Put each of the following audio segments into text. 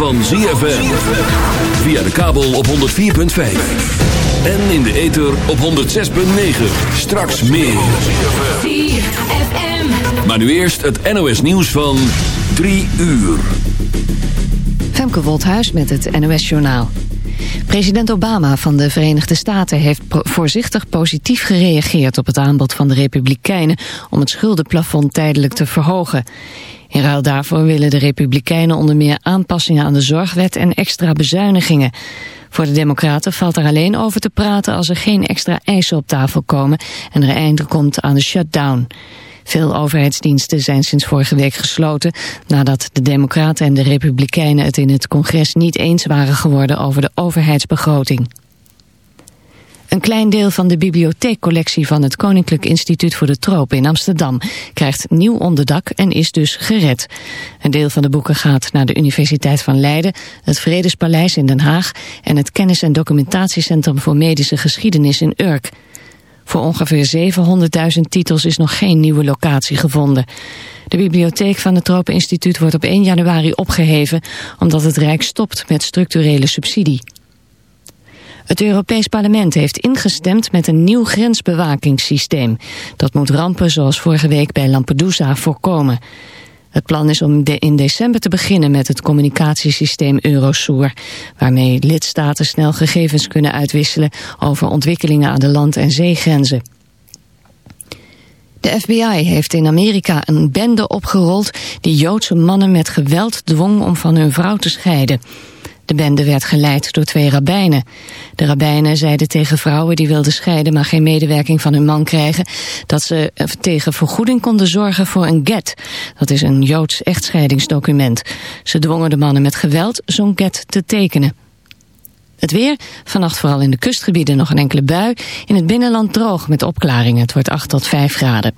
van ZFM. Via de kabel op 104.5. En in de ether op 106.9. Straks meer. ZFM. Maar nu eerst het NOS nieuws van 3 uur. Femke Wolthuis met het NOS Journaal. President Obama van de Verenigde Staten heeft voorzichtig positief gereageerd op het aanbod van de Republikeinen om het schuldenplafond tijdelijk te verhogen. In ruil daarvoor willen de Republikeinen onder meer aanpassingen aan de zorgwet en extra bezuinigingen. Voor de Democraten valt er alleen over te praten als er geen extra eisen op tafel komen en er einde komt aan de shutdown. Veel overheidsdiensten zijn sinds vorige week gesloten nadat de Democraten en de Republikeinen het in het congres niet eens waren geworden over de overheidsbegroting. Een klein deel van de bibliotheekcollectie van het Koninklijk Instituut voor de Tropen in Amsterdam krijgt nieuw onderdak en is dus gered. Een deel van de boeken gaat naar de Universiteit van Leiden, het Vredespaleis in Den Haag en het Kennis- en Documentatiecentrum voor Medische Geschiedenis in Urk. Voor ongeveer 700.000 titels is nog geen nieuwe locatie gevonden. De bibliotheek van het Tropeninstituut wordt op 1 januari opgeheven... omdat het Rijk stopt met structurele subsidie. Het Europees Parlement heeft ingestemd met een nieuw grensbewakingssysteem. Dat moet rampen zoals vorige week bij Lampedusa voorkomen. Het plan is om in december te beginnen met het communicatiesysteem Eurosur, waarmee lidstaten snel gegevens kunnen uitwisselen over ontwikkelingen aan de land- en zeegrenzen. De FBI heeft in Amerika een bende opgerold die Joodse mannen met geweld dwong om van hun vrouw te scheiden. De bende werd geleid door twee rabbijnen. De rabbijnen zeiden tegen vrouwen die wilden scheiden... maar geen medewerking van hun man krijgen... dat ze tegen vergoeding konden zorgen voor een get. Dat is een Joods echtscheidingsdocument. Ze dwongen de mannen met geweld zo'n get te tekenen. Het weer, vannacht vooral in de kustgebieden nog een enkele bui. In het binnenland droog met opklaringen. Het wordt 8 tot 5 graden.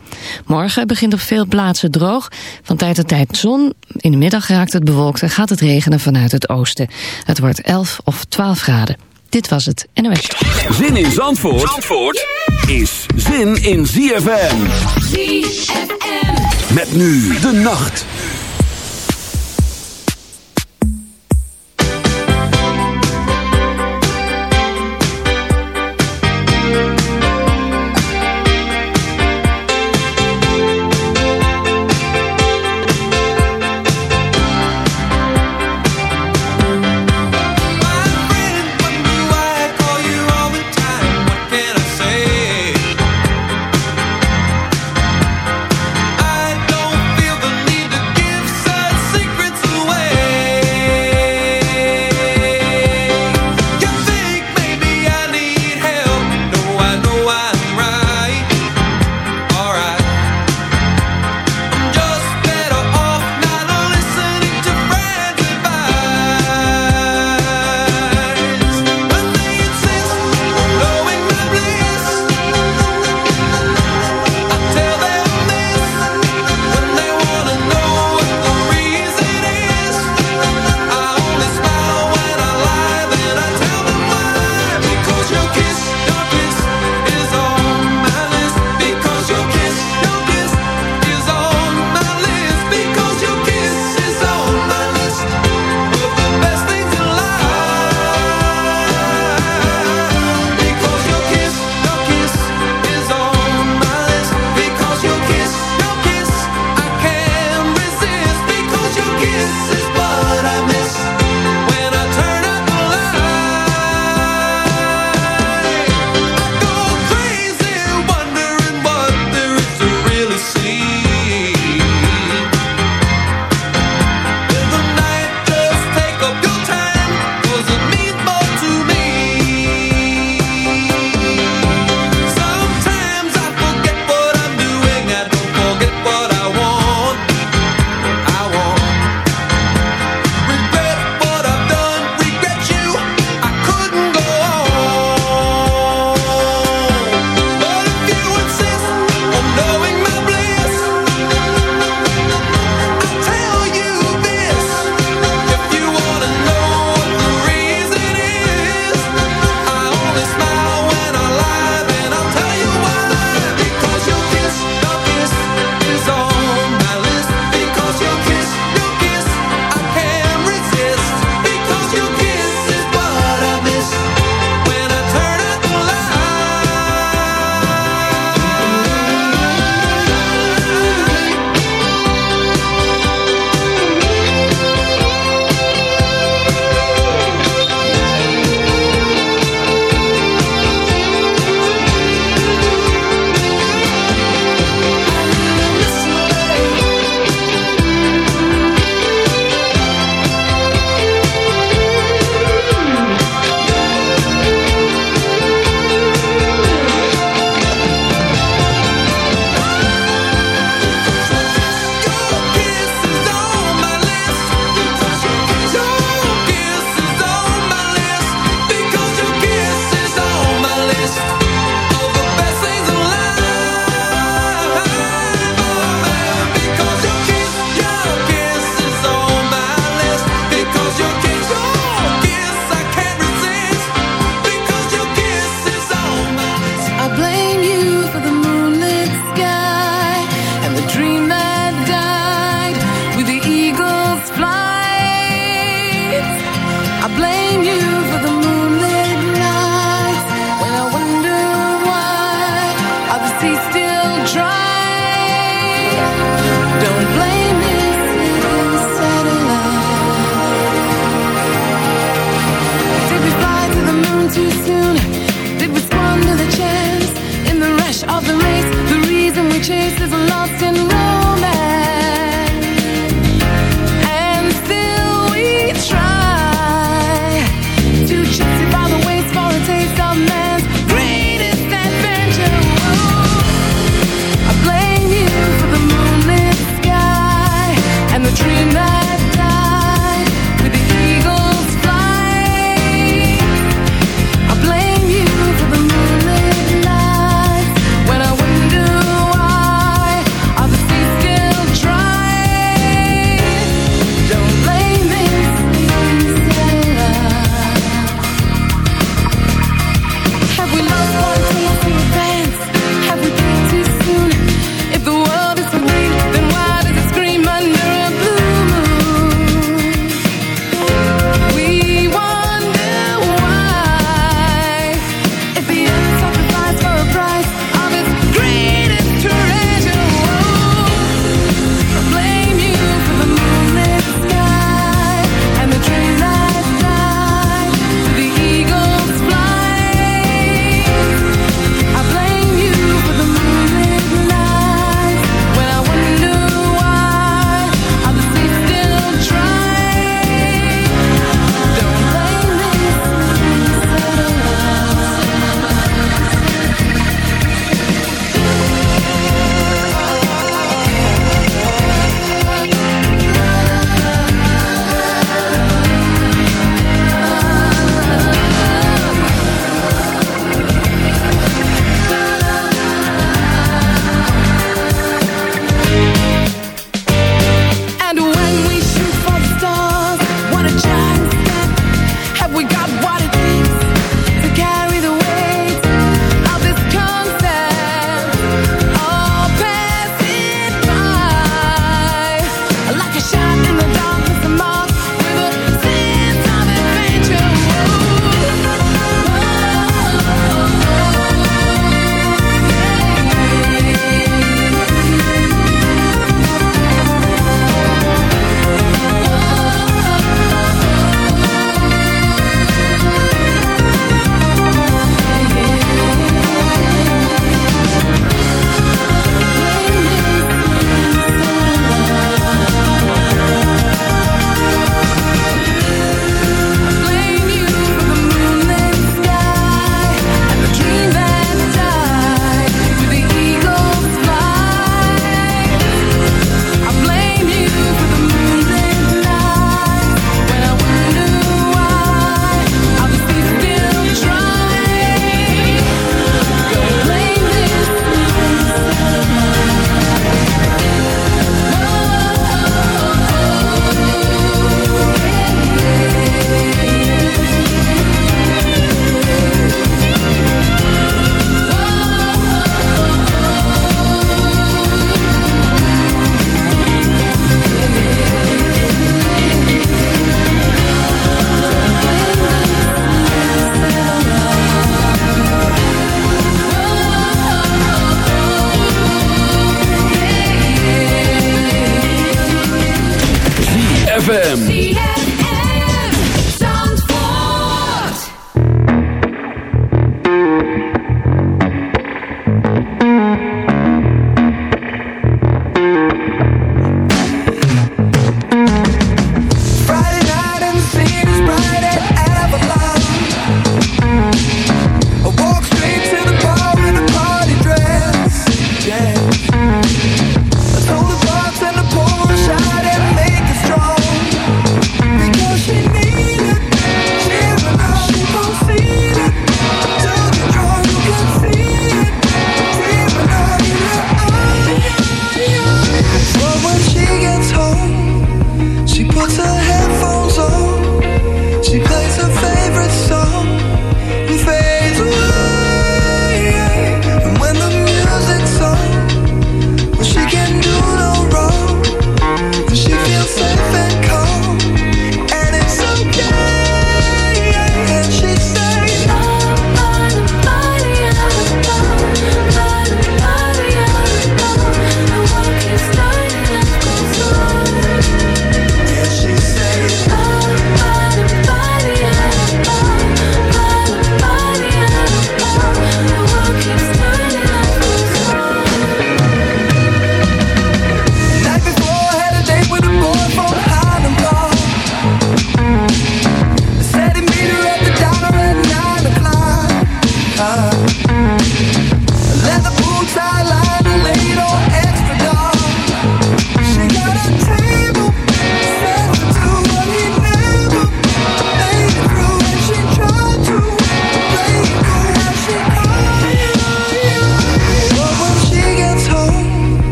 Morgen begint op veel plaatsen droog. Van tijd tot tijd zon. In de middag raakt het bewolkt en gaat het regenen vanuit het oosten. Het wordt 11 of 12 graden. Dit was het NOS. Zin in Zandvoort, Zandvoort is zin in ZFM. ZFM. Met nu de nacht.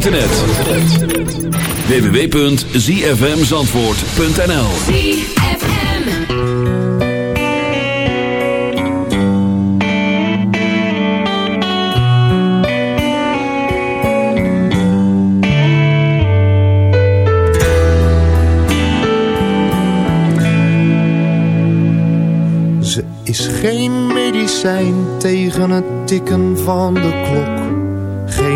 Internet. www.zfmzandvoort.nl Ze is geen medicijn tegen het tikken van de klok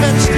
touched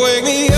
Wake me up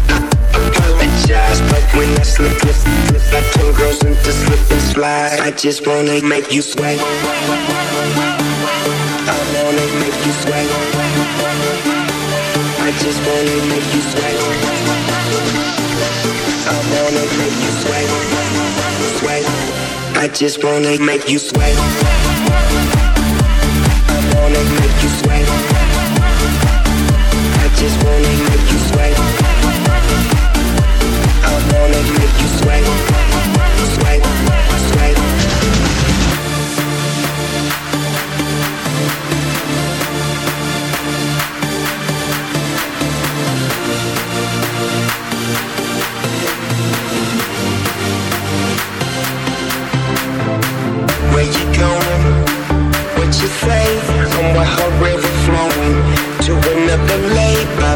apologize, but when I slip, slip, slip, I turn girls into slip and slide. I just wanna make you sweat. I wanna make you sweat. I just wanna make you sweat. I wanna make you sweat. Sweat. I just wanna make you sweat. I wanna make you sweat. I just wanna Where you going?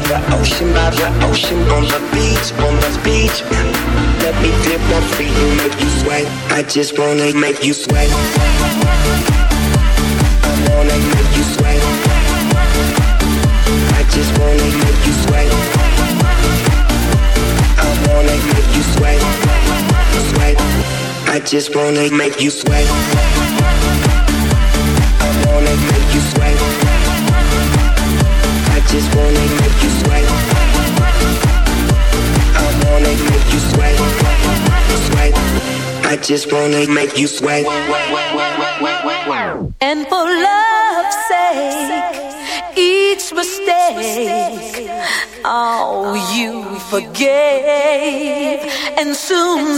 The ocean, by the ocean, on the beach, on the beach. Let me dip my feet and make you sweat. I just wanna make you sweat. I wanna make you sweat. I just wanna make you sweat. I wanna make you sweat. Sweat. I just wanna make you sweat. I wanna make you sweat. Just wanna make you sweat. I just wanna make you sweat. And for love's sake, each mistake, oh, you forgave. And soon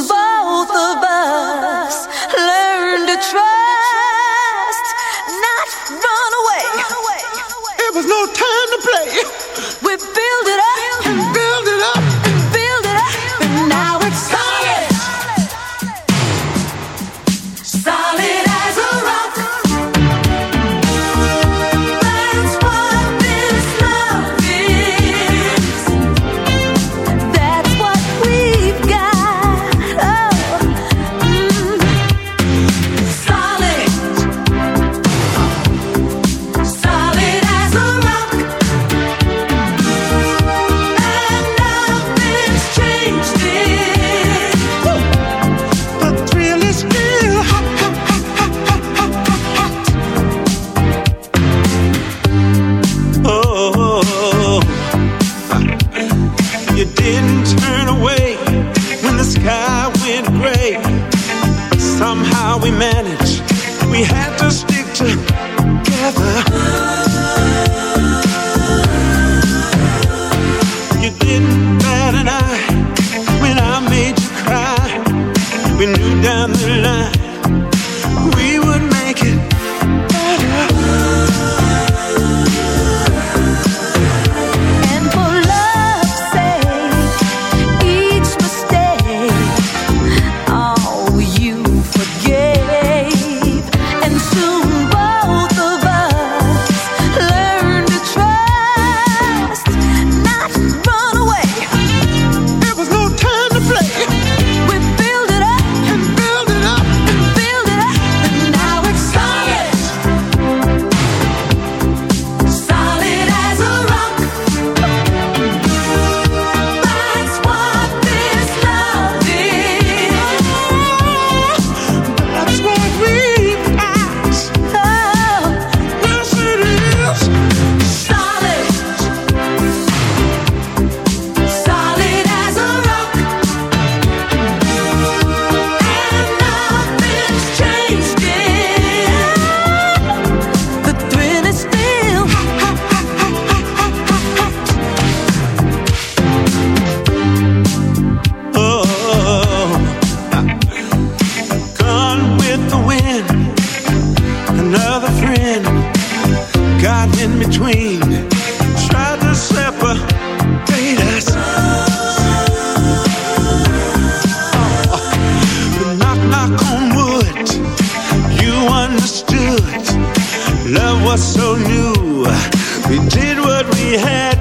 didn't turn away when the sky went gray. Somehow we managed. We had to stick so new. We did what we had